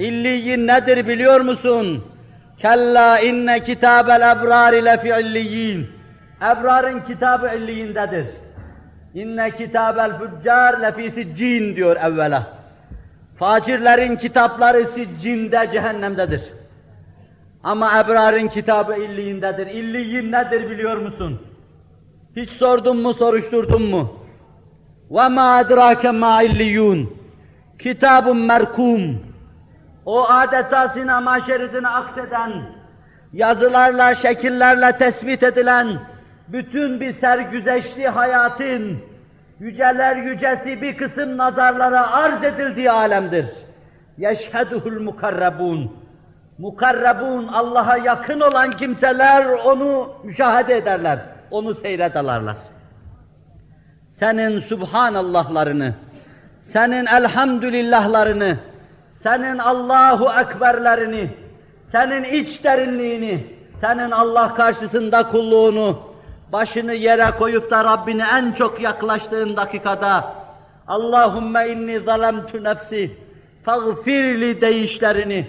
İlliyin nedir biliyor musun? Kella inne kitabel ebrari lefi illiyin. Ebrarın kitabı illiyindedir. İnne kitabel füccar lefi siccin diyor evvela. Facirlerin kitapları siccinde, cehennemdedir. Ama ebrarın kitabı illiyindedir. İlliyin nedir biliyor musun? Hiç sordun mu, soruşturdun mu? وَمَا اَدْرَاكَ مَا اِلِّيُّونَ Kitabun merkum. O adeta sinema şeridine akseden, yazılarla, şekillerle tespit edilen, bütün bir sergüzeşli hayatın, yüceler yücesi bir kısım nazarlara arz edildiği alemdir. Yeşheduhul mukarrabun. Mukarrabun, Allah'a yakın olan kimseler onu müşahede ederler, onu seyrederler. Senin Subhanallahlarını, senin elhamdülillahlarını, senin Allahu Ekberlerini, senin iç derinliğini, senin Allah karşısında kulluğunu, başını yere koyup da Rabbine en çok yaklaştığın dakikada Allahümme inni zalemtu nefsi fagfirli deyişlerini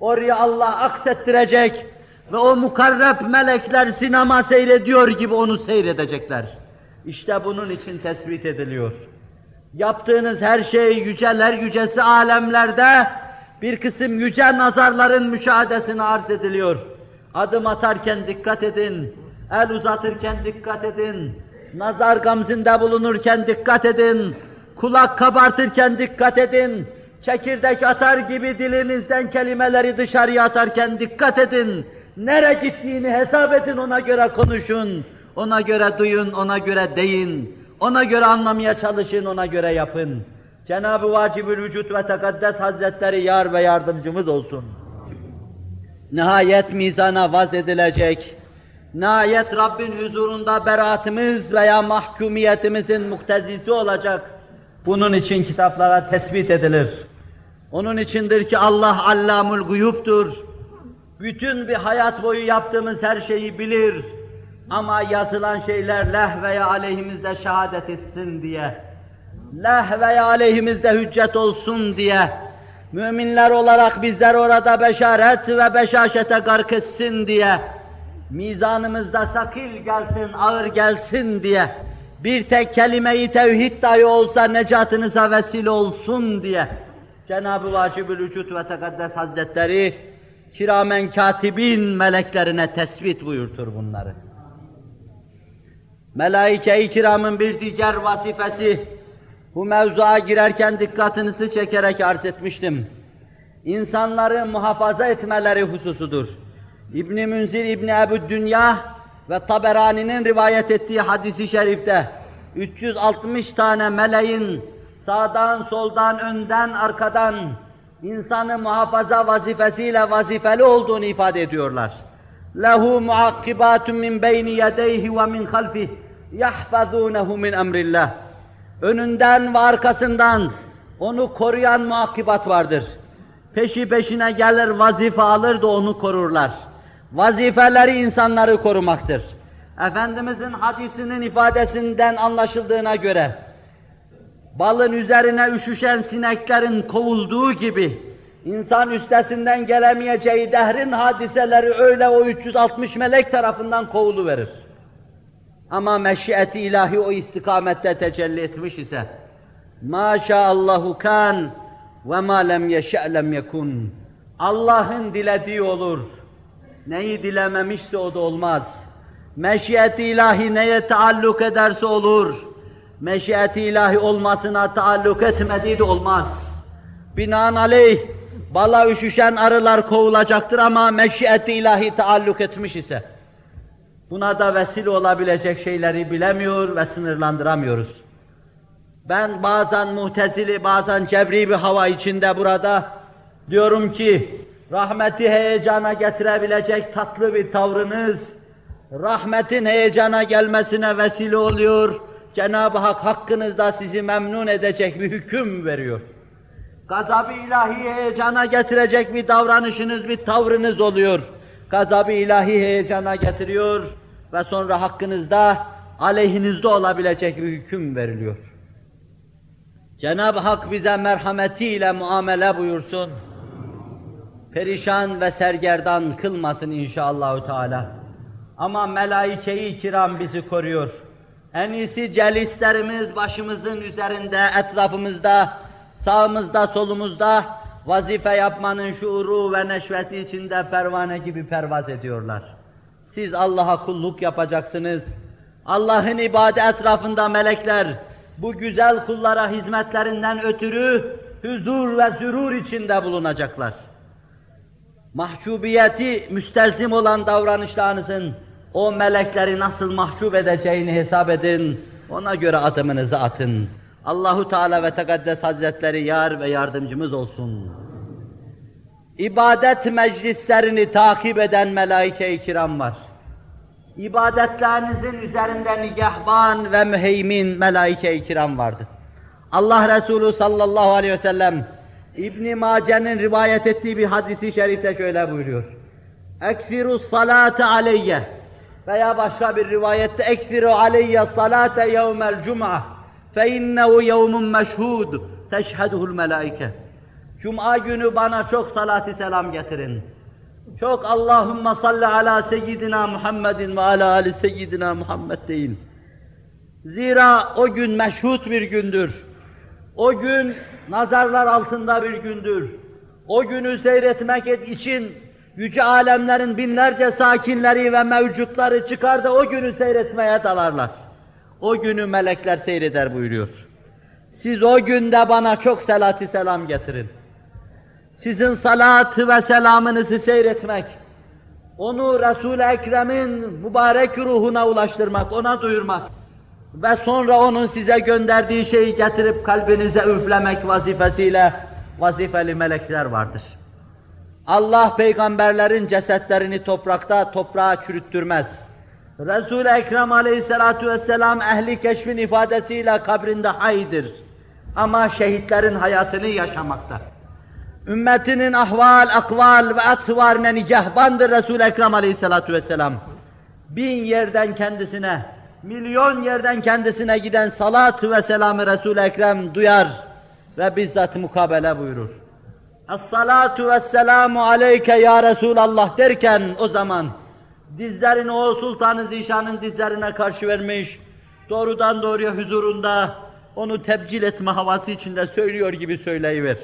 oraya Allah aksettirecek ve o mukarreb melekler sinema seyrediyor gibi onu seyredecekler. İşte bunun için tespit ediliyor. Yaptığınız her şey yüceler yücesi alemlerde bir kısım yüce nazarların müşahadesine arz ediliyor. Adım atarken dikkat edin, el uzatırken dikkat edin, nazar gamzinde bulunurken dikkat edin, kulak kabartırken dikkat edin, çekirdek atar gibi dilinizden kelimeleri dışarıya atarken dikkat edin. Nere gittiğini hesap edin, ona göre konuşun, ona göre duyun, ona göre deyin, ona göre anlamaya çalışın, ona göre yapın. Cenab-ı Vacibül Vücut ve Tekaddes Hazretleri yar ve yardımcımız olsun. Nihayet mizana vaz edilecek, nihayet Rabbin huzurunda beraatimiz veya mahkumiyetimizin muktezisi olacak. Bunun için kitaplara tespit edilir. Onun içindir ki Allah allamul guyuptur. Bütün bir hayat boyu yaptığımız her şeyi bilir. Ama yazılan şeyler leh veya aleyhimizde şehadet etsin diye, leh veya aleyhimizde hüccet olsun diye, müminler olarak bizler orada beşaret ve beşaşete gark etsin diye, mizanımızda sakil gelsin, ağır gelsin diye, bir tek kelime-i tevhid dahi olsa necatınıza vesile olsun diye, Cenab-ı Vacibül Vücut ve Tekaddes Hazretleri, kiramen katibin meleklerine tespit buyurtur bunları. Melaike-i kiramın bir diğer vazifesi, bu mevzuya girerken dikkatinizi çekerek arz etmiştim. İnsanları muhafaza etmeleri hususudur. İbn Münzir İbn Ebu Dünya ve Taberani'nin rivayet ettiği hadisi şerifte 360 tane meleğin sağdan, soldan, önden, arkadan insanı muhafaza vazifesiyle vazifeli olduğunu ifade ediyorlar. Lehu muakkibatun min beyni yedeyhi ve min halfih yahfazunehu min emrillah. Önünden ve arkasından onu koruyan muakkibat vardır. Peşi peşine gelir vazife alır da onu korurlar. Vazifeleri insanları korumaktır. Efendimizin hadisinin ifadesinden anlaşıldığına göre balın üzerine üşüşen sineklerin kovulduğu gibi insan üstesinden gelemeyeceği dehrin hadiseleri öyle o 360 melek tarafından kovuluverir. Ama meşiyeti ilahi o istikamette tecelli etmiş ise Maşaallahu kan ve ma lem yeşe lem yekun. Allah'ın dilediği olur. Neyi dilememişse o da olmaz. Meşiyeti ilahi neye taalluk ederse olur. Meşiyeti ilahi olmasına taalluk etmediği de olmaz. Binaenaleyh bala üşüşen arılar kovulacaktır ama meşiyeti ilahi taalluk etmiş ise buna da vesile olabilecek şeyleri bilemiyor ve sınırlandıramıyoruz. Ben bazen muhtezili, bazen cebri bir hava içinde burada diyorum ki rahmeti heyecana getirebilecek tatlı bir tavrınız, rahmetin heyecana gelmesine vesile oluyor, Cenab-ı Hak hakkınızda sizi memnun edecek bir hüküm veriyor. Gazab-ı ilahi heyecana getirecek bir davranışınız, bir tavrınız oluyor. Gazab-ı ilahi heyecana getiriyor ve sonra hakkınızda, aleyhinizde olabilecek bir hüküm veriliyor. Cenab-ı Hak bize merhametiyle muamele buyursun. perişan ve sergerdan kılmasın inşallahü teala. Ama melaike-i kiram bizi koruyor. En iyisi celislerimiz başımızın üzerinde, etrafımızda, sağımızda, solumuzda vazife yapmanın şuuru ve neşveti içinde pervane gibi pervaz ediyorlar. Siz Allah'a kulluk yapacaksınız. Allah'ın ibadet etrafında melekler bu güzel kullara hizmetlerinden ötürü huzur ve sürur içinde bulunacaklar. Mahcubiyeti müstelzim olan davranışlarınızın o melekleri nasıl mahcup edeceğini hesap edin. Ona göre adımınızı atın. Allahu Teala ve Tekaddes Hazretleri yar ve yardımcımız olsun. İbadet meclislerini takip eden melaike-i kiram var. İbadetlerinizin üzerinde nigahban ve müheymin melaike-i kiram vardır. Allah Resulü sallallahu aleyhi ve sellem İbn Mace'nin rivayet ettiği bir hadisi şerifte şöyle buyuruyor. Eksiru salate aleyye veya başka bir rivayette eksiru aleyye salate yevmel cum'a innehu yevmun meşhud teşheduhul melaike. Cuma günü bana çok salat selam getirin. Çok Allahümme salli ala seyyidina Muhammedin ve ala ali seyyidina Muhammed deyin. Zira o gün meşhut bir gündür. O gün nazarlar altında bir gündür. O günü seyretmek için yüce alemlerin binlerce sakinleri ve mevcutları çıkar da o günü seyretmeye dalarlar. O günü melekler seyreder buyuruyor. Siz o günde bana çok selatı selam getirin. Sizin salatı ve selamınızı seyretmek, onu Resul-i Ekrem'in mübarek ruhuna ulaştırmak, ona duyurmak ve sonra onun size gönderdiği şeyi getirip kalbinize üflemek vazifesiyle vazifeli melekler vardır. Allah peygamberlerin cesetlerini toprakta toprağa çürüttürmez. Resul-i Ekrem aleyhissalatu vesselam ehli keşfin ifadesiyle kabrinde haydır. Ama şehitlerin hayatını yaşamakta. Ümmetinin ahval, akval ve atvarına nicahbandır Resul-i Ekrem aleyhissalatu vesselam. Bin yerden kendisine, milyon yerden kendisine giden salat ve selamı Resul-i Ekrem duyar ve bizzat mukabele buyurur. Es-salatu ve selamu aleyke ya Resulallah derken o zaman dizlerini o Sultan-ı Zişan'ın dizlerine karşı vermiş, doğrudan doğruya huzurunda onu tebcil etme havası içinde söylüyor gibi söyleyiver.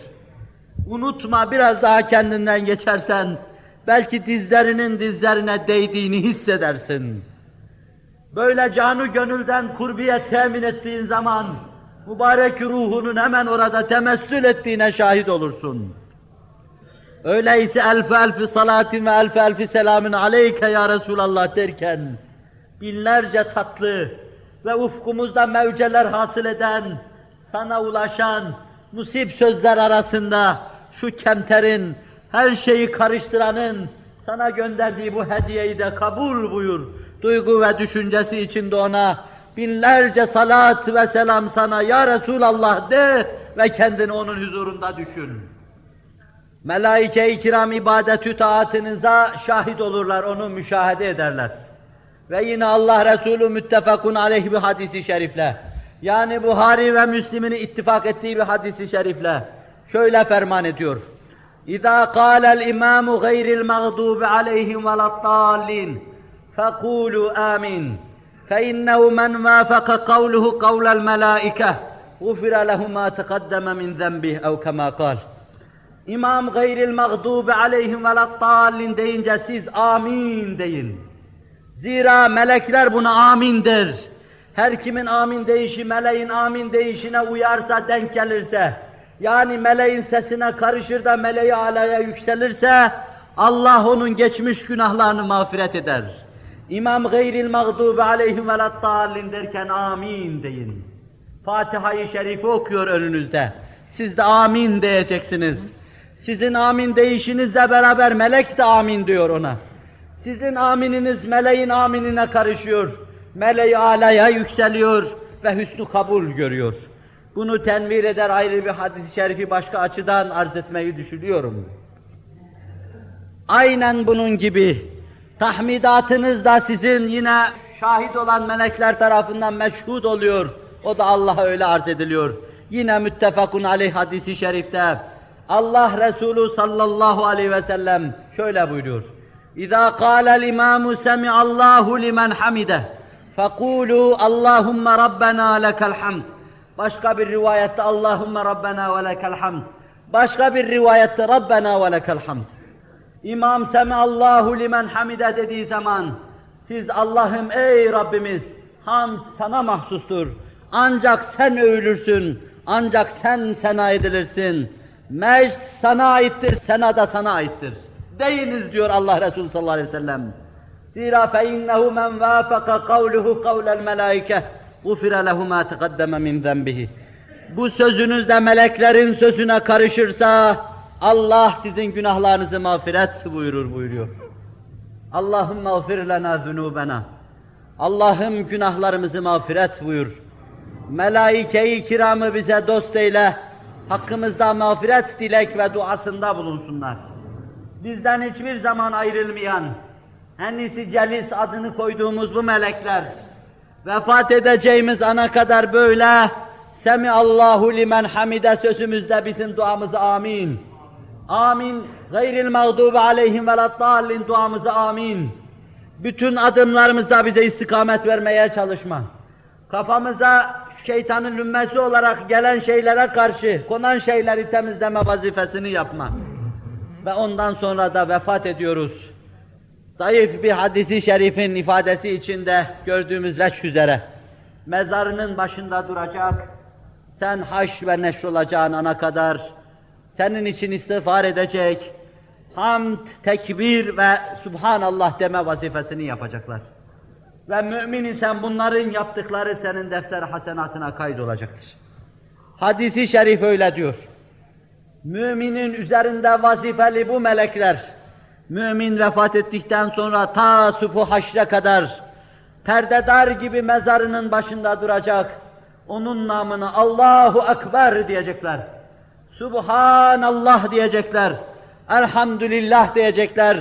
Unutma biraz daha kendinden geçersen, belki dizlerinin dizlerine değdiğini hissedersin. Böyle canı gönülden kurbiyet temin ettiğin zaman, mübarek ruhunun hemen orada temessül ettiğine şahit olursun. Öyleyse elf elfi salatin ve elf elfi selamın aleyke ya Resulallah derken, binlerce tatlı ve ufkumuzda mevceler hasıl eden, sana ulaşan musib sözler arasında şu kemterin, her şeyi karıştıranın sana gönderdiği bu hediyeyi de kabul buyur. Duygu ve düşüncesi içinde ona binlerce salat ve selam sana ya Resulallah de ve kendini onun huzurunda düşün. Melaike-i kiram ibadetü taatınıza şahit olurlar, onu müşahede ederler. Ve yine Allah Resulü müttefakun aleyh bir hadisi şerifle, yani Buhari ve Müslim'in ittifak ettiği bir hadisi şerifle şöyle ferman ediyor. İza قال الإمام غير المغضوب عليهم ولا الضالين فقولوا آمين فإنه من وافق قوله قول الملائكة غفر له ما تقدم من ذنبه أو كما قال İmam gayril mağdubi aleyhim velattallin deyince siz amin deyin. Zira melekler buna amin der. Her kimin amin deyişi meleğin amin deyişine uyarsa, denk gelirse, yani meleğin sesine karışır da meleği alaya yükselirse, Allah onun geçmiş günahlarını mağfiret eder. İmam gayril mağdubi aleyhim velattallin derken amin deyin. Fatiha-i Şerifi okuyor önünüzde. Siz de amin diyeceksiniz. Sizin amin deyişinizle beraber melek de amin diyor ona. Sizin amininiz meleğin aminine karışıyor. Meleği alaya yükseliyor ve hüsnü kabul görüyor. Bunu tenvir eder ayrı bir hadis-i şerifi başka açıdan arz etmeyi düşünüyorum. Aynen bunun gibi tahmidatınız da sizin yine şahit olan melekler tarafından meşhud oluyor. O da Allah'a öyle arz ediliyor. Yine müttefakun aleyh hadisi şerifte Allah Resulü sallallahu aleyhi ve sellem şöyle buyuruyor. İza kâlel imâmu semi'allahu limen hamide fekûlû Allahümme Rabbena lekel hamd. Başka bir rivayette Allahümme Rabbena ve lekel hamd. Başka bir rivayette Rabbena ve lekel hamd. İmam Semi'allahu limen hamide dediği zaman siz Allah'ım ey Rabbimiz hamd sana mahsustur. Ancak sen övülürsün. Ancak sen sena edilirsin. Mecd sana aittir, sena da sana aittir. Deyiniz diyor Allah Resulü sallallahu aleyhi ve sellem. Zira fe innehu men vâfaka kavluhu kavlel melâike gufire lehu mâ teqaddeme min zenbihi. Bu sözünüz de meleklerin sözüne karışırsa Allah sizin günahlarınızı mağfiret buyurur buyuruyor. Allahümme gfir lena zunubena. Allah'ım günahlarımızı mağfiret buyur. Melaike-i kiramı bize dost eyle, hakkımızda mağfiret dilek ve duasında bulunsunlar. Bizden hiçbir zaman ayrılmayan, en iyisi celis adını koyduğumuz bu melekler, vefat edeceğimiz ana kadar böyle, Semi Allahu limen hamide sözümüzde bizim duamızı amin. Amin. Gayril mağdubi aleyhim ve lattallin duamızı amin. Bütün adımlarımızda bize istikamet vermeye çalışma. Kafamıza şeytanın lümmesi olarak gelen şeylere karşı konan şeyleri temizleme vazifesini yapma. Ve ondan sonra da vefat ediyoruz. Zayıf bir hadisi şerifin ifadesi içinde gördüğümüz leş üzere mezarının başında duracak, sen haş ve neşr olacağın ana kadar senin için istiğfar edecek, hamd, tekbir ve subhanallah deme vazifesini yapacaklar. Ve mümin isen bunların yaptıkları senin defter hasenatına kaydolacaktır. Hadisi şerif öyle diyor. Müminin üzerinde vazifeli bu melekler, mümin vefat ettikten sonra ta sufu haşre kadar perdedar gibi mezarının başında duracak, onun namını Allahu Ekber diyecekler. Subhanallah diyecekler. Elhamdülillah diyecekler.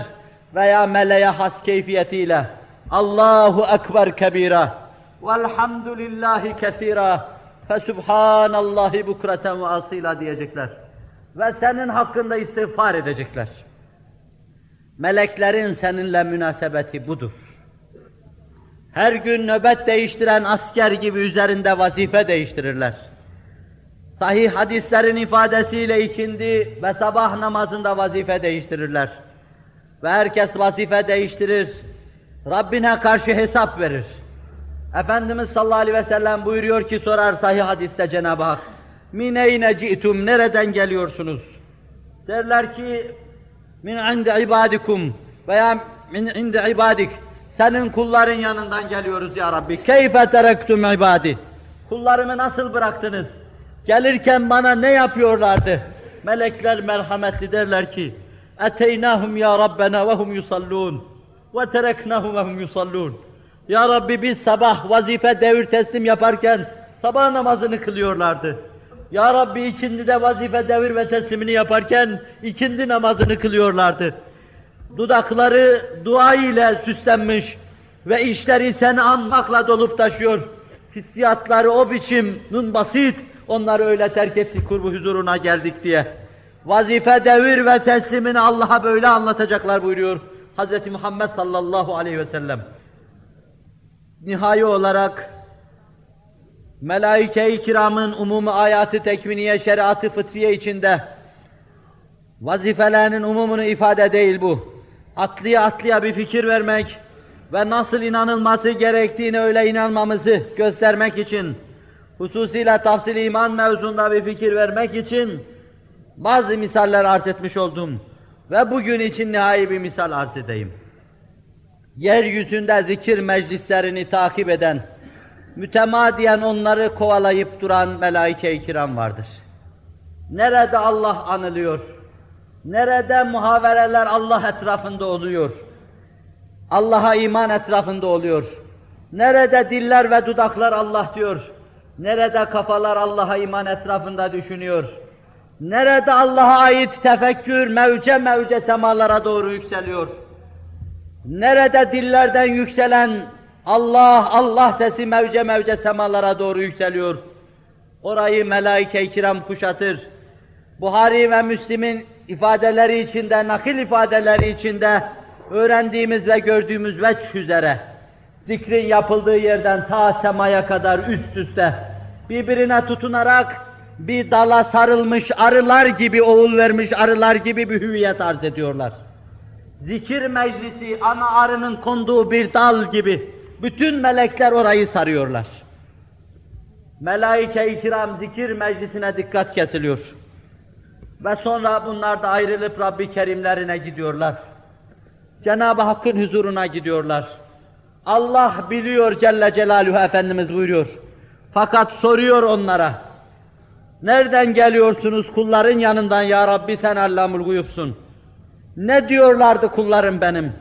Veya meleğe has keyfiyetiyle. Allahu Ekber kebira. Velhamdülillahi kethira. Fesubhanallahi bukreten ve asila diyecekler. Ve senin hakkında istiğfar edecekler. Meleklerin seninle münasebeti budur. Her gün nöbet değiştiren asker gibi üzerinde vazife değiştirirler. Sahih hadislerin ifadesiyle ikindi ve sabah namazında vazife değiştirirler. Ve herkes vazife değiştirir. Rabbine karşı hesap verir. Efendimiz sallallahu aleyhi ve sellem buyuruyor ki sorar sahih hadiste Cenab-ı Hak. Mineyne ci'tum, nereden geliyorsunuz? Derler ki, min indi ibadikum veya min indi ibadik. Senin kulların yanından geliyoruz ya Rabbi. Keyfe terektum ibadi. Kullarımı nasıl bıraktınız? Gelirken bana ne yapıyorlardı? Melekler merhametli derler ki, Eteynahum ya Rabbena ve hum yusallun ve hum yusallun. Ya Rabbi biz sabah vazife devir teslim yaparken sabah namazını kılıyorlardı. Ya Rabbi ikindi de vazife devir ve teslimini yaparken ikindi namazını kılıyorlardı. Dudakları dua ile süslenmiş ve işleri seni anmakla dolup taşıyor. Hissiyatları o biçim, nun basit, onları öyle terk ettik kurbu huzuruna geldik diye. Vazife devir ve teslimini Allah'a böyle anlatacaklar buyuruyor Hz. Muhammed sallallahu aleyhi ve sellem. Nihai olarak Melaike-i kiramın umumu ayatı tekviniye, şeriatı fıtriye içinde vazifelerinin umumunu ifade değil bu. Atlıya atlıya bir fikir vermek ve nasıl inanılması gerektiğini öyle inanmamızı göstermek için, hususiyle tafsil iman mevzunda bir fikir vermek için bazı misaller arz etmiş oldum. Ve bugün için nihai bir misal arz edeyim. Yeryüzünde zikir meclislerini takip eden, mütemadiyen onları kovalayıp duran melaike-i kiram vardır. Nerede Allah anılıyor? Nerede muhavereler Allah etrafında oluyor? Allah'a iman etrafında oluyor. Nerede diller ve dudaklar Allah diyor? Nerede kafalar Allah'a iman etrafında düşünüyor? Nerede Allah'a ait tefekkür mevce mevce semalara doğru yükseliyor? Nerede dillerden yükselen Allah, Allah sesi mevce mevce semalara doğru yükseliyor? Orayı melaike-i kiram kuşatır. Buhari ve Müslim'in ifadeleri içinde, nakil ifadeleri içinde öğrendiğimiz ve gördüğümüz veç üzere zikrin yapıldığı yerden ta semaya kadar üst üste birbirine tutunarak bir dala sarılmış arılar gibi, oğul vermiş arılar gibi bir hüviyet arz ediyorlar. Zikir meclisi ana arının konduğu bir dal gibi bütün melekler orayı sarıyorlar. Melaike-i kiram zikir meclisine dikkat kesiliyor. Ve sonra bunlar da ayrılıp Rabbi Kerimlerine gidiyorlar. Cenab-ı Hakk'ın huzuruna gidiyorlar. Allah biliyor Celle Celaluhu Efendimiz buyuruyor. Fakat soruyor onlara. Nereden geliyorsunuz kulların yanından ya Rabbi sen Allamul Guyubsun. Ne diyorlardı kullarım benim?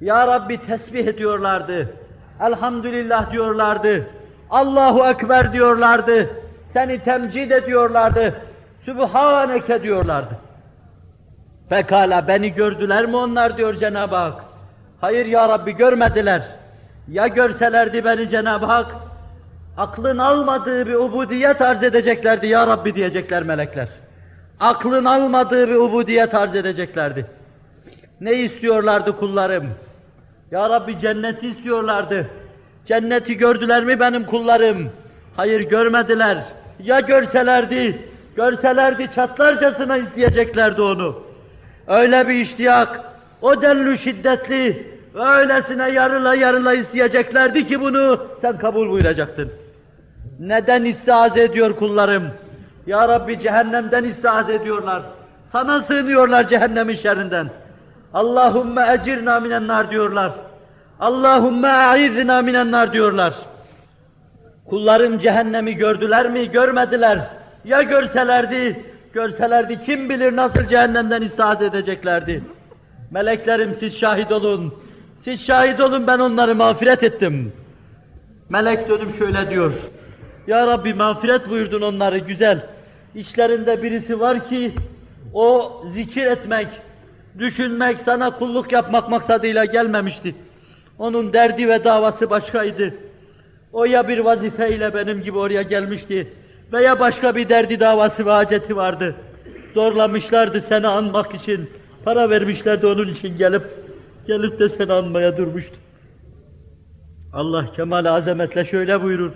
Ya Rabbi tesbih ediyorlardı. Elhamdülillah diyorlardı. Allahu Ekber diyorlardı. Seni temcid ediyorlardı. Sübhaneke diyorlardı. Pekala beni gördüler mi onlar diyor Cenab-ı Hak. Hayır ya Rabbi görmediler. Ya görselerdi beni Cenab-ı Hak, aklın almadığı bir ubudiyet arz edeceklerdi ya Rabbi diyecekler melekler. Aklın almadığı bir ubudiyet arz edeceklerdi. Ne istiyorlardı kullarım? Ya Rabbi cenneti istiyorlardı. Cenneti gördüler mi benim kullarım? Hayır görmediler. Ya görselerdi, görselerdi çatlarcasına isteyeceklerdi onu. Öyle bir iştiyak, o denli şiddetli, öylesine yarıla yarıla isteyeceklerdi ki bunu sen kabul buyuracaktın. Neden istihaz ediyor kullarım? Ya Rabbi cehennemden istihaz ediyorlar. Sana sığınıyorlar cehennemin şerrinden. Allahümme ecirna minen nar diyorlar. Allahümme a'izna minen nar diyorlar. Kullarım cehennemi gördüler mi? Görmediler. Ya görselerdi, görselerdi kim bilir nasıl cehennemden istihaz edeceklerdi. Meleklerim siz şahit olun. Siz şahit olun ben onları mağfiret ettim. Melek dönüp şöyle diyor. Ya Rabbi mağfiret buyurdun onları güzel. İçlerinde birisi var ki o zikir etmek, düşünmek, sana kulluk yapmak maksadıyla gelmemişti. Onun derdi ve davası başkaydı. O ya bir vazifeyle benim gibi oraya gelmişti veya başka bir derdi davası ve haceti vardı. Zorlamışlardı seni anmak için. Para vermişlerdi onun için gelip gelip de seni anmaya durmuştu. Allah kemal azametle şöyle buyurur.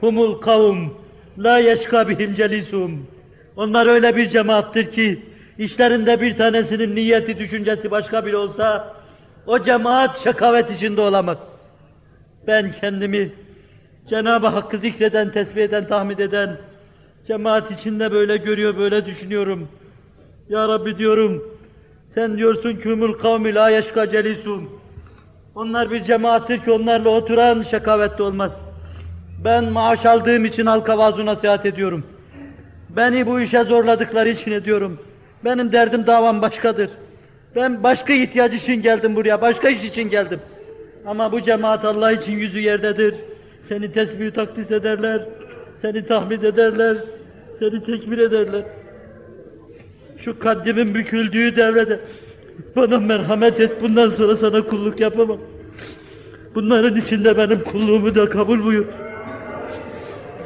Humul kavm la yeşka bihim celisum. Onlar öyle bir cemaattir ki işlerinde bir tanesinin niyeti, düşüncesi başka bir olsa o cemaat şakavet içinde olamaz. Ben kendimi Cenab-ı Hakk'ı zikreden, tesbih eden, tahmid eden cemaat içinde böyle görüyor, böyle düşünüyorum. Ya Rabbi diyorum, sen diyorsun ki humul kavmi la yeşka celisum. Onlar bir cemaattir ki onlarla oturan şakavette olmaz. Ben maaş aldığım için halka vaaz nasihat ediyorum. Beni bu işe zorladıkları için ediyorum. Benim derdim davam başkadır. Ben başka ihtiyaç için geldim buraya, başka iş için geldim. Ama bu cemaat Allah için yüzü yerdedir. Seni tesbih takdis ederler, seni tahmid ederler, seni tekbir ederler. Şu kaddimin büküldüğü devrede bana merhamet et, bundan sonra sana kulluk yapamam. Bunların içinde benim kulluğumu da kabul buyur.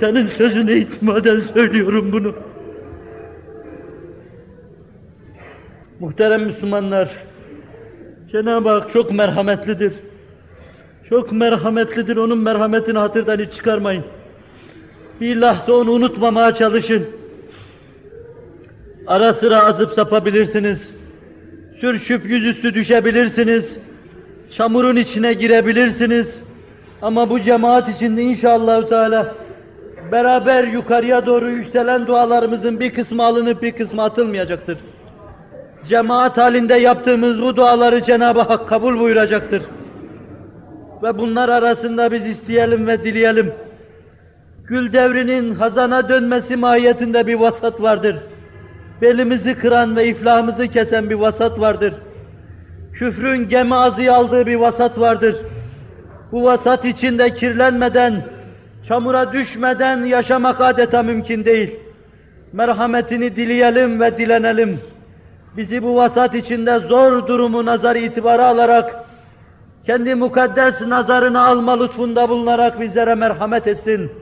Senin sözüne itimaden söylüyorum bunu. Muhterem Müslümanlar, Cenab-ı Hak çok merhametlidir. Çok merhametlidir, onun merhametini hatırdan hiç çıkarmayın. Bir lahza onu unutmamaya çalışın. Ara sıra azıp sapabilirsiniz. Sürşüp yüzüstü düşebilirsiniz. Çamurun içine girebilirsiniz. Ama bu cemaat içinde inşallah Teala beraber yukarıya doğru yükselen dualarımızın bir kısmı alınıp bir kısmı atılmayacaktır. Cemaat halinde yaptığımız bu duaları Cenab-ı Hak kabul buyuracaktır. Ve bunlar arasında biz isteyelim ve dileyelim. Gül devrinin hazana dönmesi mahiyetinde bir vasat vardır. Belimizi kıran ve iflahımızı kesen bir vasat vardır. Küfrün gemi azı aldığı bir vasat vardır. Bu vasat içinde kirlenmeden, çamura düşmeden yaşamak adeta mümkün değil. Merhametini dileyelim ve dilenelim. Bizi bu vasat içinde zor durumu nazar itibara alarak, kendi mukaddes nazarını alma lütfunda bulunarak bizlere merhamet etsin.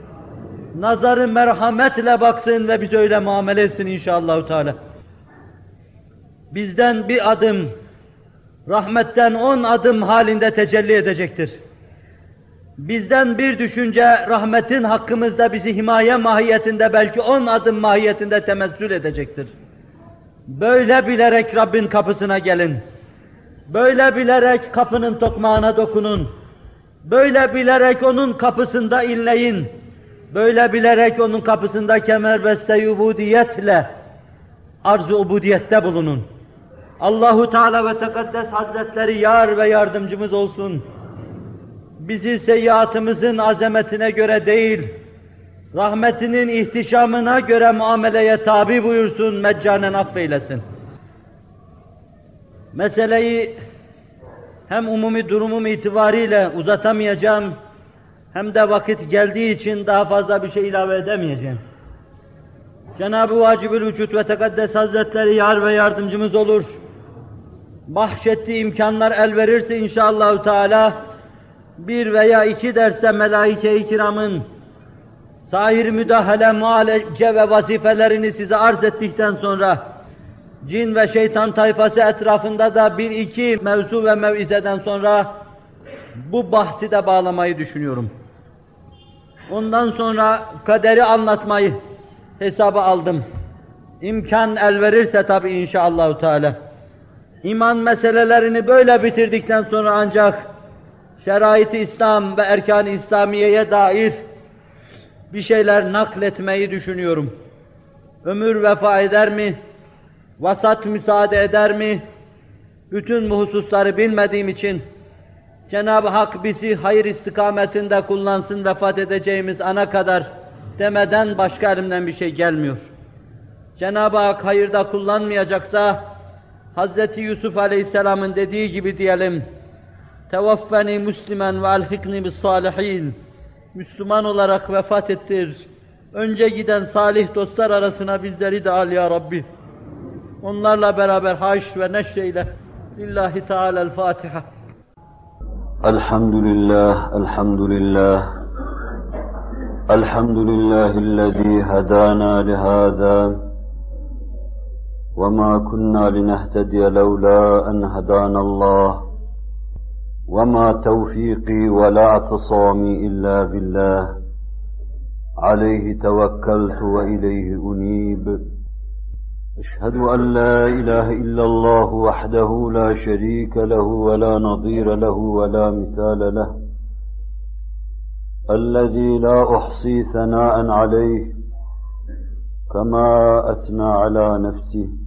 Nazarı merhametle baksın ve bize öyle muamele etsin inşallah Teala. bizden bir adım, rahmetten on adım halinde tecelli edecektir. Bizden bir düşünce rahmetin hakkımızda bizi himaye mahiyetinde belki on adım mahiyetinde temessül edecektir. Böyle bilerek Rabbin kapısına gelin. Böyle bilerek kapının tokmağına dokunun. Böyle bilerek onun kapısında inleyin. Böyle bilerek onun kapısında kemer beste ubudiyetle arz-ı ubudiyette bulunun. Allahu Teala ve Tekaddes Hazretleri yar ve yardımcımız olsun. Bizi seyyiatımızın azametine göre değil, rahmetinin ihtişamına göre muameleye tabi buyursun, meccanen affeylesin. Meseleyi hem umumi durumum itibariyle uzatamayacağım, hem de vakit geldiği için daha fazla bir şey ilave edemeyeceğim. Cenab-ı Vacibül Vücut ve Tekaddes Hazretleri yar ve yardımcımız olur. Bahşettiği imkanlar el verirse inşallah Teala bir veya iki derste melaike-i kiramın sahir müdahale, muhalece ve vazifelerini size arz ettikten sonra cin ve şeytan tayfası etrafında da bir iki mevzu ve mevizeden sonra bu bahsi de bağlamayı düşünüyorum. Ondan sonra kaderi anlatmayı hesaba aldım. İmkan el verirse tabi inşallah Teala. İman meselelerini böyle bitirdikten sonra ancak şerait-i İslam ve erkan-ı İslamiye'ye dair bir şeyler nakletmeyi düşünüyorum. Ömür vefa eder mi? Vasat müsaade eder mi? Bütün bu hususları bilmediğim için Cenab-ı Hak bizi hayır istikametinde kullansın vefat edeceğimiz ana kadar demeden başka elimden bir şey gelmiyor. Cenab-ı Hak hayırda kullanmayacaksa Hz. Yusuf Aleyhisselam'ın dediği gibi diyelim Tevaffeni Müslüman ve elhikni bis salihin. Müslüman olarak vefat ettir. Önce giden salih dostlar arasına bizleri de al ya Rabbi. Onlarla beraber haş ve neşreyle. Lillahi Teala'l Fatiha. Elhamdülillah, elhamdülillah. الحمد لله الذي هدانا لهذا وما كنا لنهتدي لولا أن هدانا الله وما توفيقي ولا اعتصامي إلا بالله. عليه توكلت وإليه أنيب. أشهد أن لا إله إلا الله وحده لا شريك له ولا نظير له ولا مثال له. الذي لا أحصي ثناء عليه كما أثنى على نفسه.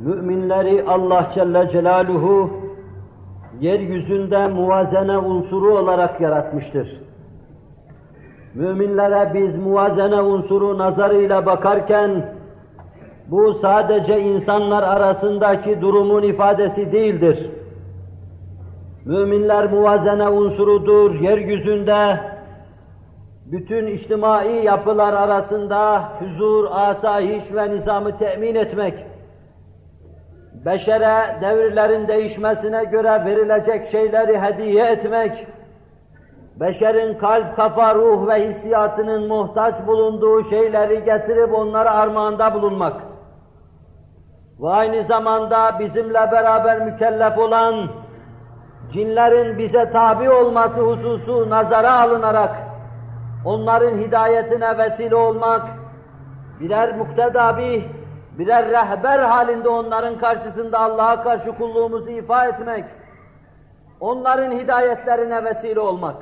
müminleri Allah Celle Celaluhu yeryüzünde muvazene unsuru olarak yaratmıştır. Müminlere biz muvazene unsuru nazarıyla bakarken, bu sadece insanlar arasındaki durumun ifadesi değildir. Müminler muvazene unsurudur, yeryüzünde bütün içtimai yapılar arasında huzur, asayiş ve nizamı temin etmek, beşere devirlerin değişmesine göre verilecek şeyleri hediye etmek, beşerin kalp, kafa, ruh ve hissiyatının muhtaç bulunduğu şeyleri getirip onlara armağanda bulunmak ve aynı zamanda bizimle beraber mükellef olan cinlerin bize tabi olması hususu nazara alınarak onların hidayetine vesile olmak, birer muktedabi, birer rehber halinde onların karşısında Allah'a karşı kulluğumuzu ifa etmek onların hidayetlerine vesile olmak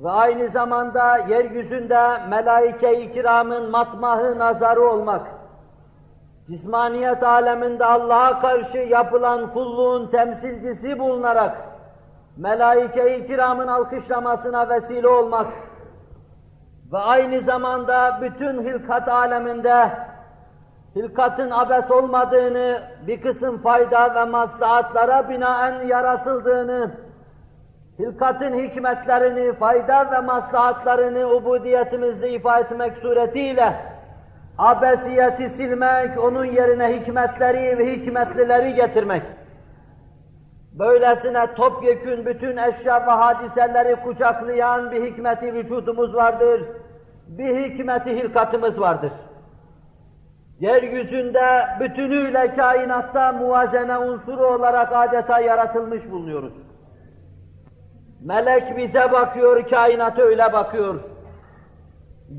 ve aynı zamanda yeryüzünde melaike-i kiramın matmahı nazarı olmak, cismaniyet aleminde Allah'a karşı yapılan kulluğun temsilcisi bulunarak, melaike-i kiramın alkışlamasına vesile olmak ve aynı zamanda bütün hilkat aleminde hilkatın abes olmadığını, bir kısım fayda ve maslahatlara binaen yaratıldığını, hilkatın hikmetlerini, fayda ve maslahatlarını ubudiyetimizde ifade etmek suretiyle abesiyeti silmek, onun yerine hikmetleri ve hikmetlileri getirmek. Böylesine topyekün bütün eşya ve hadiseleri kucaklayan bir hikmeti vücudumuz vardır. Bir hikmeti hilkatımız vardır. Yeryüzünde bütünüyle kainatta muvazene unsuru olarak adeta yaratılmış bulunuyoruz. Melek bize bakıyor, kainat öyle bakıyor.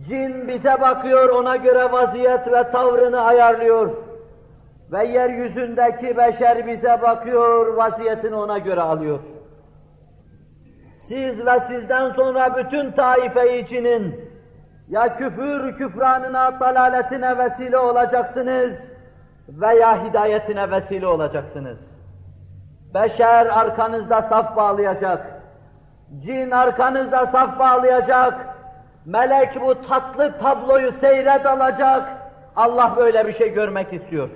Cin bize bakıyor, ona göre vaziyet ve tavrını ayarlıyor. Ve yeryüzündeki beşer bize bakıyor, vaziyetini ona göre alıyor. Siz ve sizden sonra bütün taife içinin ya küfür küfranına, dalaletine vesile olacaksınız veya hidayetine vesile olacaksınız. Beşer arkanızda saf bağlayacak, cin arkanızda saf bağlayacak, melek bu tatlı tabloyu seyret alacak, Allah böyle bir şey görmek istiyor.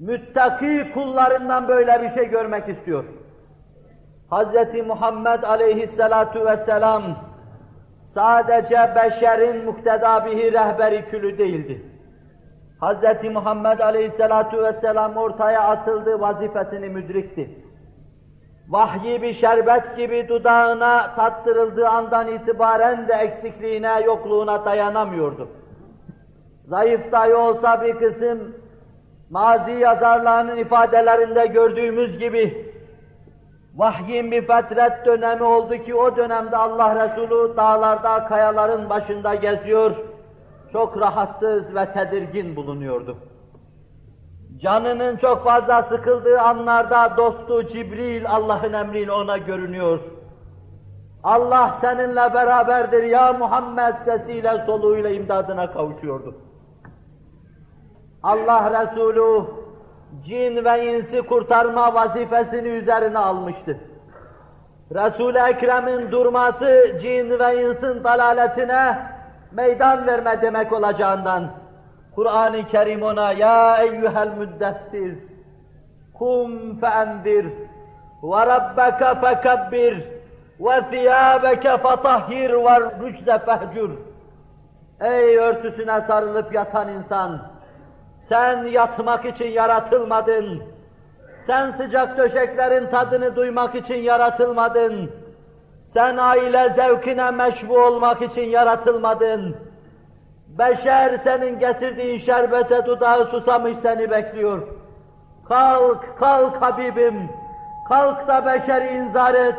Müttaki kullarından böyle bir şey görmek istiyor. Hz. Muhammed aleyhissalatu vesselam sadece beşerin muktedabihi rehberi külü değildi. Hz. Muhammed aleyhissalatu vesselam ortaya atıldı, vazifesini müdrikti. Vahyi bir şerbet gibi dudağına tattırıldığı andan itibaren de eksikliğine, yokluğuna dayanamıyordu. Zayıf dahi olsa bir kısım mazi yazarlarının ifadelerinde gördüğümüz gibi vahyin bir fetret dönemi oldu ki o dönemde Allah Resulü dağlarda, kayaların başında geziyor, çok rahatsız ve tedirgin bulunuyordu. Canının çok fazla sıkıldığı anlarda dostu Cibril Allah'ın emriyle ona görünüyor. Allah seninle beraberdir ya Muhammed sesiyle soluğuyla imdadına kavuşuyordu. Allah Resulü cin ve insi kurtarma vazifesini üzerine almıştı. Resul-i Ekrem'in durması cin ve insin dalaletine meydan verme demek olacağından Kur'an-ı Kerim ona ya eyyuhel müddessir kum feendir ve rabbeke fekebbir ve thiyâbeke fetahhir ve rücze fehcur Ey örtüsüne sarılıp yatan insan! Sen yatmak için yaratılmadın. Sen sıcak döşeklerin tadını duymak için yaratılmadın. Sen aile zevkine meşbu olmak için yaratılmadın. Beşer senin getirdiğin şerbete dudağı susamış seni bekliyor. Kalk, kalk Habibim. Kalk da beşeri inzar et.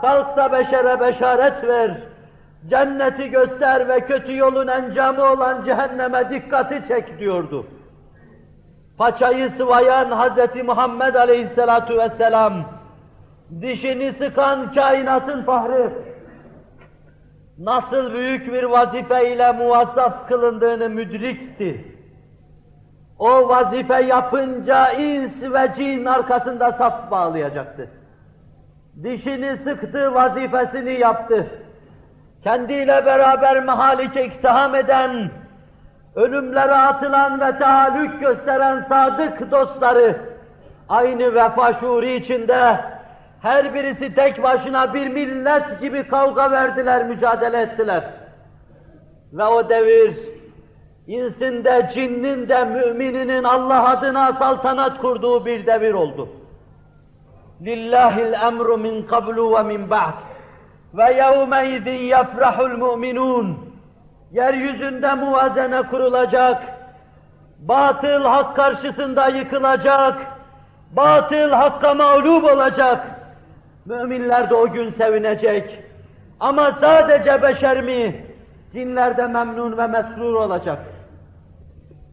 Kalk da beşere beşaret ver. Cenneti göster ve kötü yolun encamı olan cehenneme dikkati çek diyordu. Paçayı sıvayan Hz. Muhammed Aleyhisselatu Vesselam, dişini sıkan kainatın fahri, nasıl büyük bir vazife ile muvazzaf kılındığını müdrikti. O vazife yapınca ins ve cin arkasında saf bağlayacaktı. Dişini sıktı, vazifesini yaptı. Kendiyle beraber mehalike iktiham eden, ölümlere atılan ve tahallük gösteren sadık dostları, aynı vefa şuuru içinde her birisi tek başına bir millet gibi kavga verdiler, mücadele ettiler. Ve o devir, insin de, cinnin de, mümininin Allah adına saltanat kurduğu bir devir oldu. Lillahil emru min qablu ve min ba'd. Ve yevmeydin yefrahul mu'minun. Yeryüzünde muvazene kurulacak, batıl hak karşısında yıkılacak, batıl hakka mağlup olacak, Müminler de o gün sevinecek. Ama sadece beşer mi? Cinler de memnun ve mesrur olacak.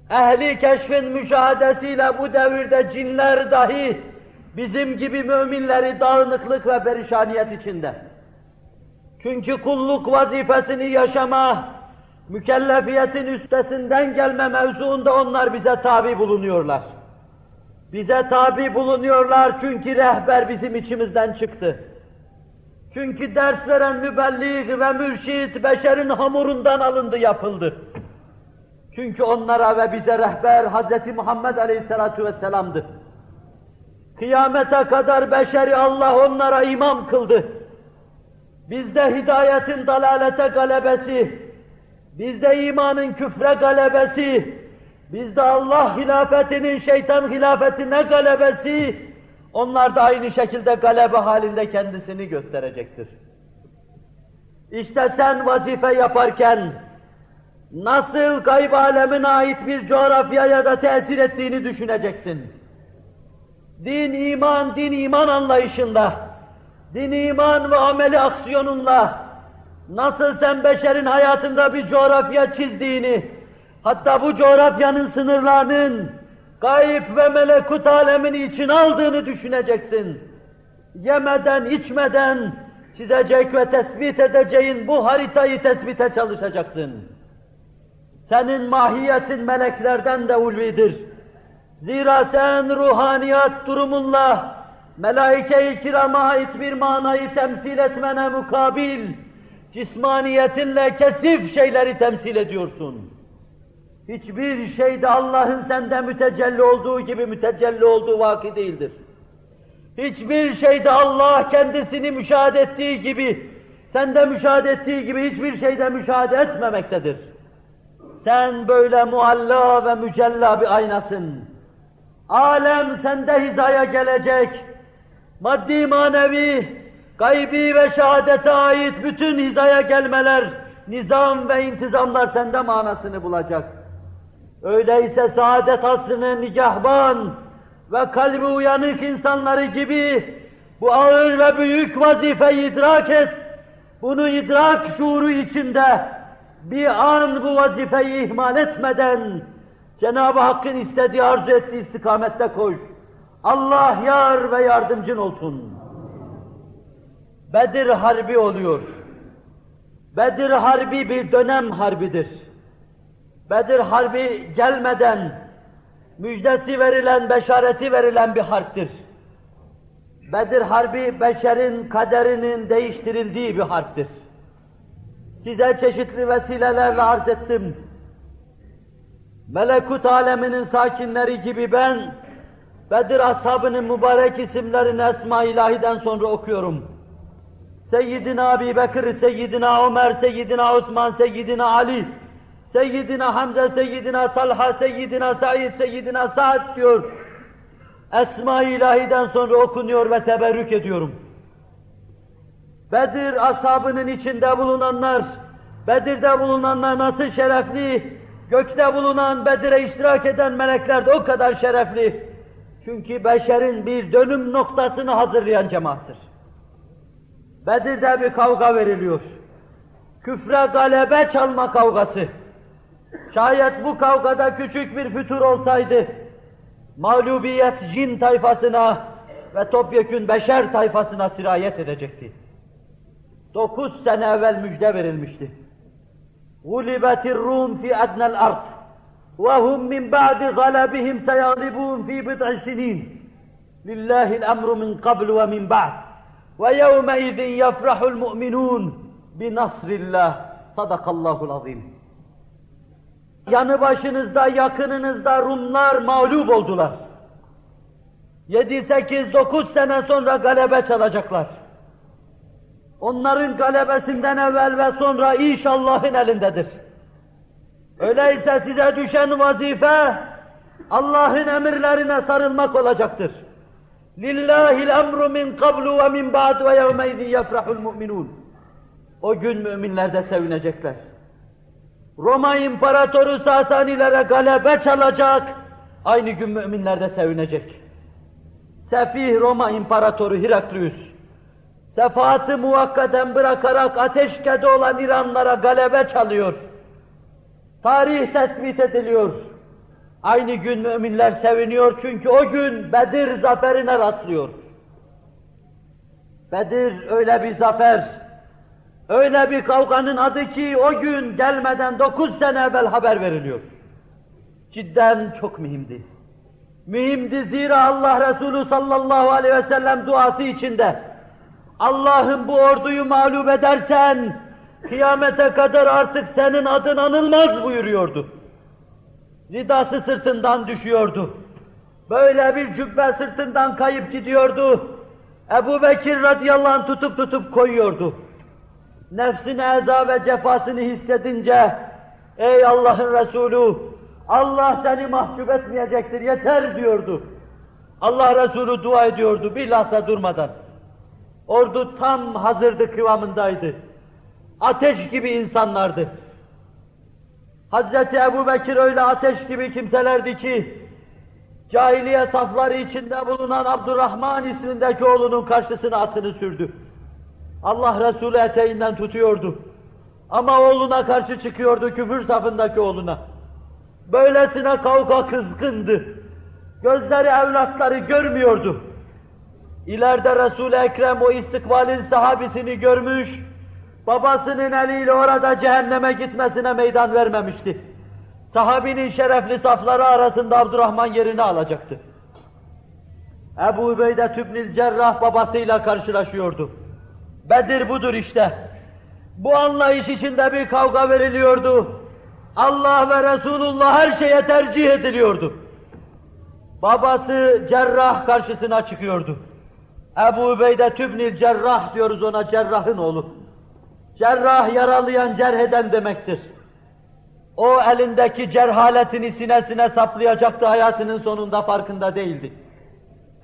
Ehli keşfin müşahadesiyle bu devirde cinler dahi bizim gibi müminleri dağınıklık ve perişaniyet içinde. Çünkü kulluk vazifesini yaşama, mükellefiyetin üstesinden gelme mevzuunda onlar bize tabi bulunuyorlar. Bize tabi bulunuyorlar çünkü rehber bizim içimizden çıktı. Çünkü ders veren mübelliğ ve mürşit beşerin hamurundan alındı, yapıldı. Çünkü onlara ve bize rehber Hz. Muhammed Aleyhisselatü Vesselam'dı. Kıyamete kadar beşeri Allah onlara imam kıldı. Bizde hidayetin dalalete galebesi, bizde imanın küfre galebesi, bizde Allah hilafetinin şeytan hilafetine galebesi, onlar da aynı şekilde galebe halinde kendisini gösterecektir. İşte sen vazife yaparken, nasıl gayb alemine ait bir coğrafyaya da tesir ettiğini düşüneceksin. Din iman, din iman anlayışında, din iman ve ameli aksiyonunla, nasıl sen beşerin hayatında bir coğrafya çizdiğini, hatta bu coğrafyanın sınırlarının gayb ve melekut alemini için aldığını düşüneceksin. Yemeden, içmeden çizecek ve tespit edeceğin bu haritayı tespite çalışacaksın. Senin mahiyetin meleklerden de ulvidir. Zira sen ruhaniyat durumunla melaike-i kirama ait bir manayı temsil etmene mukabil, cismaniyetinle kesif şeyleri temsil ediyorsun. Hiçbir şeyde Allah'ın sende mütecelli olduğu gibi mütecelli olduğu vaki değildir. Hiçbir şeyde Allah kendisini müşahede ettiği gibi, sende müşahede ettiği gibi hiçbir şeyde müşahede etmemektedir. Sen böyle mualla ve mücella bir aynasın. Alem sende hizaya gelecek. Maddi manevi, gaybi ve şehadete ait bütün hizaya gelmeler, nizam ve intizamlar sende manasını bulacak. Öyleyse saadet asrının nigahban ve kalbi uyanık insanları gibi bu ağır ve büyük vazifeyi idrak et. Bunu idrak şuuru içinde bir an bu vazifeyi ihmal etmeden Cenab-ı Hakk'ın istediği, arzu ettiği istikamette koş. Allah yar ve yardımcın olsun. Bedir Harbi oluyor. Bedir Harbi bir dönem harbidir. Bedir Harbi gelmeden müjdesi verilen, beşareti verilen bir harptir. Bedir Harbi beşerin kaderinin değiştirildiği bir harptir. Size çeşitli vesilelerle arz ettim. Melekut aleminin sakinleri gibi ben, Bedir ashabının mübarek isimlerini Esma ilahiden sonra okuyorum. Seyyidina Abi Bekir, Seyyidina Ömer, Seyyidina Osman, Seyyidina Ali, Seyyidina Hamza, Seyyidina Talha, Seyyidina Said, Seyyidina Sa'd diyor. Esma-i ilahiden sonra okunuyor ve teberrük ediyorum. Bedir ashabının içinde bulunanlar, Bedir'de bulunanlar nasıl şerefli, gökte bulunan Bedir'e iştirak eden melekler de o kadar şerefli. Çünkü beşerin bir dönüm noktasını hazırlayan cemaattir. Bedir'de bir kavga veriliyor. Küfre galebe çalma kavgası. Şayet bu kavgada küçük bir fütur olsaydı, mağlubiyet cin tayfasına ve topyekün beşer tayfasına sirayet edecekti. Dokuz sene evvel müjde verilmişti. غُلِبَتِ الرُّومِ فِي أَدْنَى الْأَرْضِ وَهُمْ مِنْ بَعْدِ غَلَبِهِمْ سَيَغْلِبُونَ فِي بِضْعِ سِنِينَ لِلَّهِ الْأَمْرُ مِنْ قَبْلُ وَمِنْ بَعْدِ ve yevmeizin yefrahul mu'minun bi nasrillah. Sadakallahul azim. Yanı başınızda, yakınınızda Rumlar mağlup oldular. 7, 8, 9 sene sonra galebe çalacaklar. Onların galebesinden evvel ve sonra iş elindedir. Öyleyse size düşen vazife Allah'ın emirlerine sarılmak olacaktır. Lillahil emru min qablu ve min ba'd ve yevme izin yefrahul. O gün müminler de sevinecekler. Roma İmparatoru Sasanilere galebe çalacak, aynı gün müminler de sevinecek. Sefih Roma İmparatoru Heraklius, sefaatı muvakkaten bırakarak ateşkede olan İranlara galebe çalıyor. Tarih tespit ediliyor. Aynı gün müminler seviniyor çünkü o gün Bedir zaferine rastlıyor. Bedir öyle bir zafer, öyle bir kavganın adı ki o gün gelmeden dokuz sene evvel haber veriliyor. Cidden çok mühimdi. Mühimdi zira Allah Resulü sallallahu aleyhi ve sellem duası içinde Allah'ım bu orduyu mağlup edersen kıyamete kadar artık senin adın anılmaz buyuruyordu. Ridası sırtından düşüyordu. Böyle bir cübbe sırtından kayıp gidiyordu. Ebu Bekir radıyallahu anh tutup tutup koyuyordu. Nefsin eza ve cefasını hissedince, ey Allah'ın Resulü, Allah seni mahcup etmeyecektir, yeter diyordu. Allah Resulü dua ediyordu bilhassa durmadan. Ordu tam hazırdı kıvamındaydı. Ateş gibi insanlardı. Hazreti Ebu Bekir öyle ateş gibi kimselerdi ki, cahiliye safları içinde bulunan Abdurrahman ismindeki oğlunun karşısına atını sürdü. Allah Resulü eteğinden tutuyordu. Ama oğluna karşı çıkıyordu, küfür safındaki oğluna. Böylesine kavga kızgındı. Gözleri evlatları görmüyordu. İleride Resul-i Ekrem o istikbalin sahabisini görmüş, babasının eliyle orada cehenneme gitmesine meydan vermemişti. Sahabinin şerefli safları arasında Abdurrahman yerini alacaktı. Ebu Übeyde Tübnil Cerrah babasıyla karşılaşıyordu. Bedir budur işte. Bu anlayış içinde bir kavga veriliyordu. Allah ve Resulullah her şeye tercih ediliyordu. Babası cerrah karşısına çıkıyordu. Ebu Übeyde Tübnil Cerrah diyoruz ona cerrahın oğlu. Cerrah yaralayan cerheden demektir. O elindeki cerhaletini sinesine saplayacaktı hayatının sonunda farkında değildi.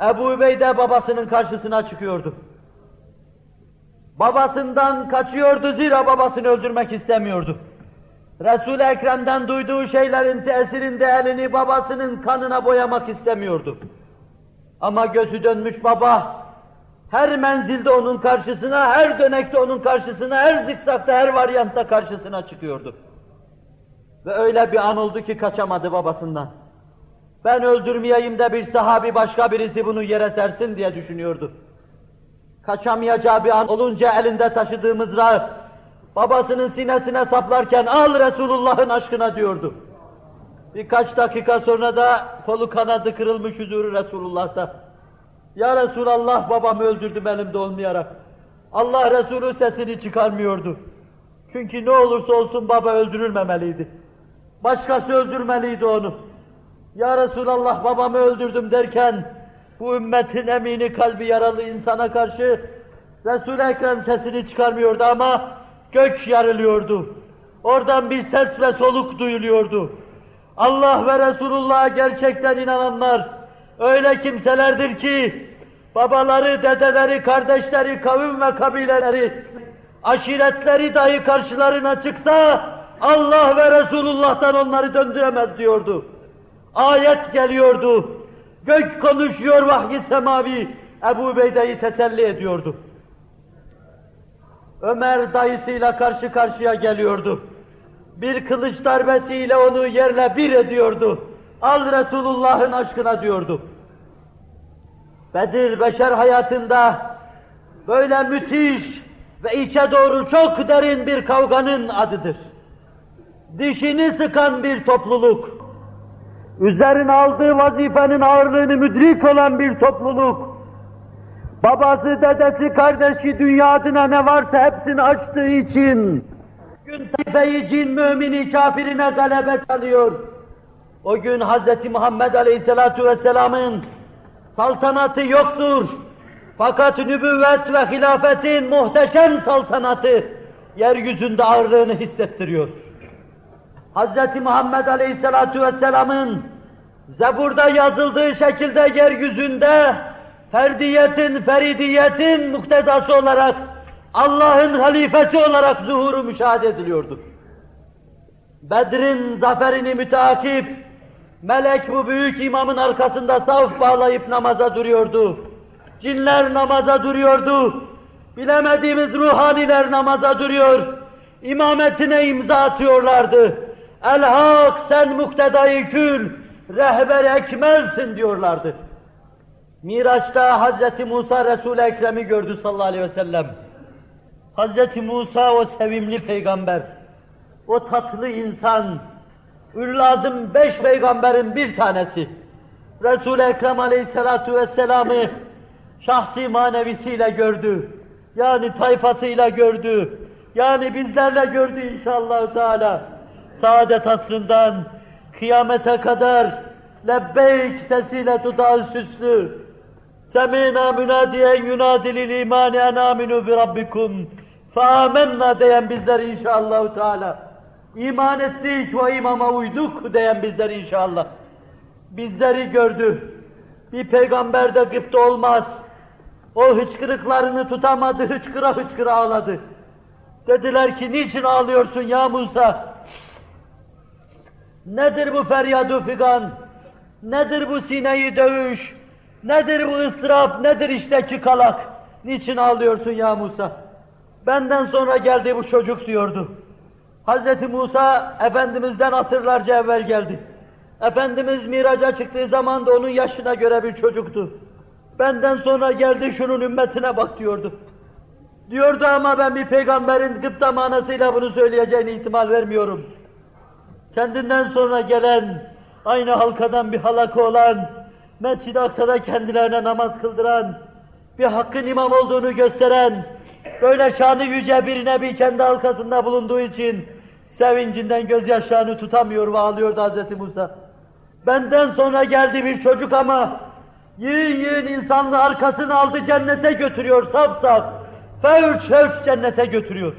Ebu Übeyde babasının karşısına çıkıyordu. Babasından kaçıyordu zira babasını öldürmek istemiyordu. Resul-i Ekrem'den duyduğu şeylerin tesirinde elini babasının kanına boyamak istemiyordu. Ama gözü dönmüş baba, her menzilde onun karşısına, her dönekte onun karşısına, her zikzakta, her varyantta karşısına çıkıyordu. Ve öyle bir an oldu ki kaçamadı babasından. Ben öldürmeyeyim de bir sahabi başka birisi bunu yere sersin diye düşünüyordu. Kaçamayacağı bir an olunca elinde taşıdığı mızrağı babasının sinesine saplarken al Resulullah'ın aşkına diyordu. Birkaç dakika sonra da kolu kanadı kırılmış huzuru Resulullah'ta. Ya Resulallah babamı öldürdüm elimde olmayarak. Allah Resulü sesini çıkarmıyordu. Çünkü ne olursa olsun baba öldürülmemeliydi. Başkası öldürmeliydi onu. Ya Resulallah babamı öldürdüm derken bu ümmetin emini kalbi yaralı insana karşı Resul-i Ekrem sesini çıkarmıyordu ama gök yarılıyordu. Oradan bir ses ve soluk duyuluyordu. Allah ve Resulullah'a gerçekten inananlar öyle kimselerdir ki babaları, dedeleri, kardeşleri, kavim ve kabileleri, aşiretleri dahi karşılarına çıksa Allah ve Resulullah'tan onları döndüremez diyordu. Ayet geliyordu. Gök konuşuyor vahyi semavi. Ebu Beyde'yi teselli ediyordu. Ömer dayısıyla karşı karşıya geliyordu. Bir kılıç darbesiyle onu yerle bir ediyordu. Al Resulullah'ın aşkına diyordu. Bedir beşer hayatında böyle müthiş ve içe doğru çok derin bir kavganın adıdır. Dişini sıkan bir topluluk, üzerine aldığı vazifenin ağırlığını müdrik olan bir topluluk, babası, dedesi, kardeşi, dünya adına ne varsa hepsini açtığı için, gün tayfeyi cin mümini kafirine galebe çalıyor. O gün Hz. Muhammed Aleyhisselatu Vesselam'ın saltanatı yoktur. Fakat nübüvvet ve hilafetin muhteşem saltanatı yeryüzünde ağırlığını hissettiriyor. Hz. Muhammed Aleyhisselatu Vesselam'ın Zebur'da yazıldığı şekilde yeryüzünde ferdiyetin, feridiyetin muktezası olarak Allah'ın halifesi olarak zuhuru müşahede ediliyordu. Bedr'in zaferini müteakip melek bu büyük imamın arkasında saf bağlayıp namaza duruyordu. Cinler namaza duruyordu. Bilemediğimiz ruhaniler namaza duruyor. İmametine imza atıyorlardı. El hak sen muktedayı kül, rehber ekmelsin diyorlardı. Miraç'ta Hazreti Musa Resul-i Ekrem'i gördü sallallahu aleyhi ve sellem. Hazreti Musa o sevimli peygamber, o tatlı insan, Üllazım beş peygamberin bir tanesi. Resul-i Ekrem aleyhissalatu vesselam'ı şahsi manevisiyle gördü. Yani tayfasıyla gördü. Yani bizlerle gördü inşallah Teala. Saadet asrından kıyamete kadar lebbeyk sesiyle dudağı süslü. Semina münadiyen yunadilil imani en aminu bi rabbikum. Fâmennâ diyen bizler inşallah Teala. İman ettik ve imama uyduk diyen bizler inşallah. Bizleri gördü. Bir peygamber de gıpta olmaz. O hıçkırıklarını tutamadı, hıçkıra hıçkıra ağladı. Dediler ki, niçin ağlıyorsun ya Musa? Nedir bu feryadu figan? Nedir bu sineyi dövüş? Nedir bu ıstırap? Nedir işteki kalak? Niçin ağlıyorsun ya Musa? Benden sonra geldi bu çocuk diyordu. Hz. Musa, Efendimiz'den asırlarca evvel geldi. Efendimiz miraca çıktığı zaman da onun yaşına göre bir çocuktu. Benden sonra geldi şunun ümmetine bak diyordu. Diyordu ama ben bir peygamberin gıpta manasıyla bunu söyleyeceğine ihtimal vermiyorum. Kendinden sonra gelen, aynı halkadan bir halaka olan, Mescid-i Aksa'da kendilerine namaz kıldıran, bir hakkın imam olduğunu gösteren, böyle şanı yüce bir nebi kendi halkasında bulunduğu için sevincinden gözyaşlarını tutamıyor ve ağlıyordu Hz. Musa. Benden sonra geldi bir çocuk ama yığın yığın insanlı arkasını aldı cennete götürüyor saf saf. Fevç fevç cennete götürüyor.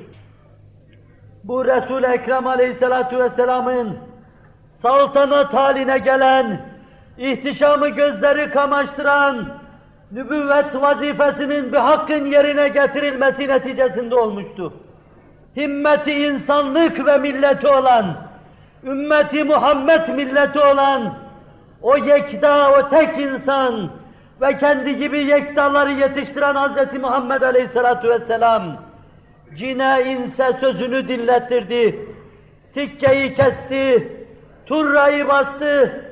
Bu Resul-i Ekrem aleyhissalatu vesselamın saltanat haline gelen, ihtişamı gözleri kamaştıran, nübüvvet vazifesinin bir hakkın yerine getirilmesi neticesinde olmuştu. Himmeti insanlık ve milleti olan, ümmeti Muhammed milleti olan, o yekta, o tek insan ve kendi gibi yektaları yetiştiren Hz. Muhammed Aleyhisselatü Vesselam, cine inse sözünü dillettirdi, sikkeyi kesti, turrayı bastı,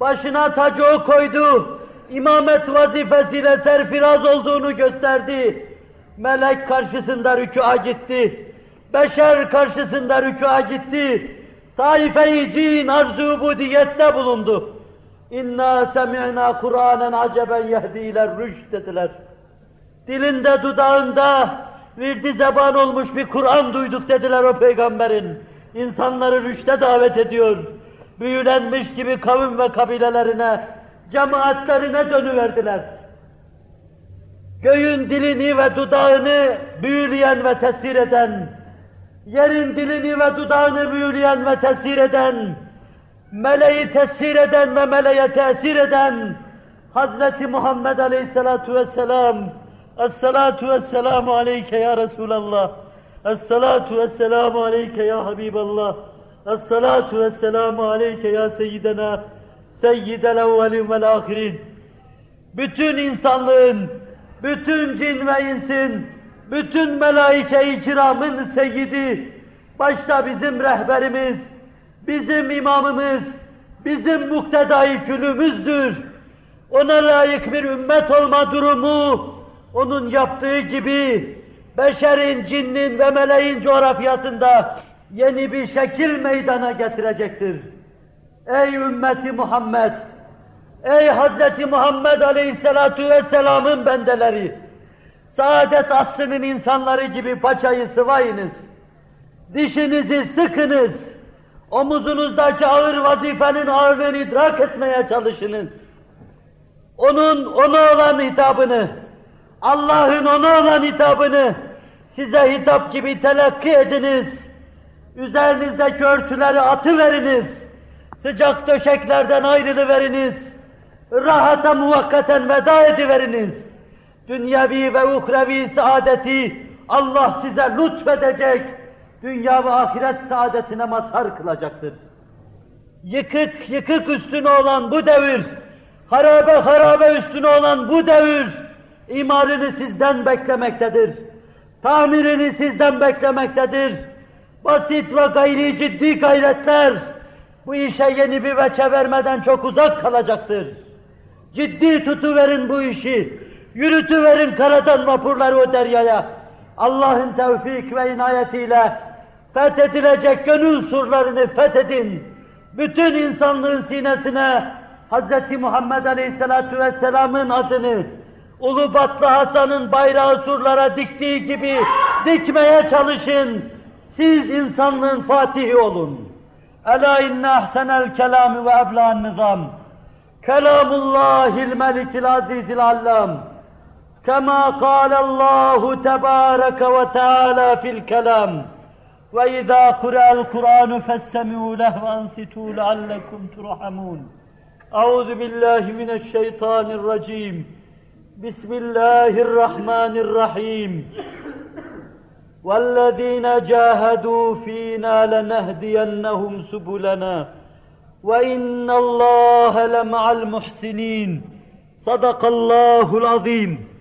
başına tacı koydu, imamet vazifesiyle serfiraz olduğunu gösterdi. Melek karşısında rükûa gitti. Beşer karşısında rükûa gitti. Taife-i cin arzu ubudiyette bulundu. İnna semi'na Kur'anen aceben yehdi ile dediler. Dilinde dudağında virdi zeban olmuş bir Kur'an duyduk dediler o peygamberin. İnsanları rüşte davet ediyor. Büyülenmiş gibi kavim ve kabilelerine, cemaatlerine dönüverdiler. Göğün dilini ve dudağını büyüleyen ve tesir eden, yerin dilini ve dudağını büyüleyen ve tesir eden, meleği tesir eden ve meleğe tesir eden Hazreti Muhammed Aleyhisselatu Vesselam. Esselatu Vesselamu Aleyke Ya Resulallah. Esselatu Vesselamu Aleyke Ya Habiballah. Esselatu Vesselamu Aleyke Ya Seyyidena Seyyidel evvelin vel ahirin. Bütün insanlığın, bütün cin ve insin, bütün melaike-i kiramın seyyidi, başta bizim rehberimiz, bizim imamımız, bizim muktedai külümüzdür. Ona layık bir ümmet olma durumu, onun yaptığı gibi beşerin, cinnin ve meleğin coğrafyasında yeni bir şekil meydana getirecektir. Ey ümmeti Muhammed! Ey Hazreti Muhammed Aleyhisselatu Vesselam'ın bendeleri! Saadet asrının insanları gibi paçayı sıvayınız. Dişinizi sıkınız. Omuzunuzdaki ağır vazifenin ağırlığını idrak etmeye çalışınız. Onun ona olan hitabını, Allah'ın ona olan hitabını size hitap gibi telakki ediniz. Üzerinizdeki örtüleri atıveriniz. Sıcak döşeklerden ayrılıveriniz. Rahata muvakkaten veda ediveriniz. Dünyevi ve uhrevi saadeti Allah size lütfedecek dünya ve ahiret saadetine mazhar kılacaktır. Yıkık yıkık üstüne olan bu devir, harabe harabe üstüne olan bu devir, imarını sizden beklemektedir. Tamirini sizden beklemektedir. Basit ve gayri ciddi gayretler, bu işe yeni bir veçe vermeden çok uzak kalacaktır. Ciddi tutuverin bu işi, yürütüverin karadan vapurları o deryaya. Allah'ın tevfik ve inayetiyle fethedilecek gönül surlarını fethedin. Bütün insanlığın sinesine Hz. Muhammed Aleyhisselatü Vesselam'ın adını Ulu Batlı Hasan'ın bayrağı surlara diktiği gibi dikmeye çalışın. Siz insanlığın fatihi olun. Ela inne ahsenel kelami ve ebla'n nizam. Kelamullahil melikil azizil allam. كما قال الله تبارك وتعالى في الكلام. وإذا قرأ القرآن فاستمعوا له وأنصتوا لعلكم ترحمون. أعوذ بالله من الشيطان الرجيم. بسم الله الرحمن الرحيم. والذين جاهدوا فينا لنهدينهم سبلنا. وإن الله لمع المحسنين. صدق الله العظيم.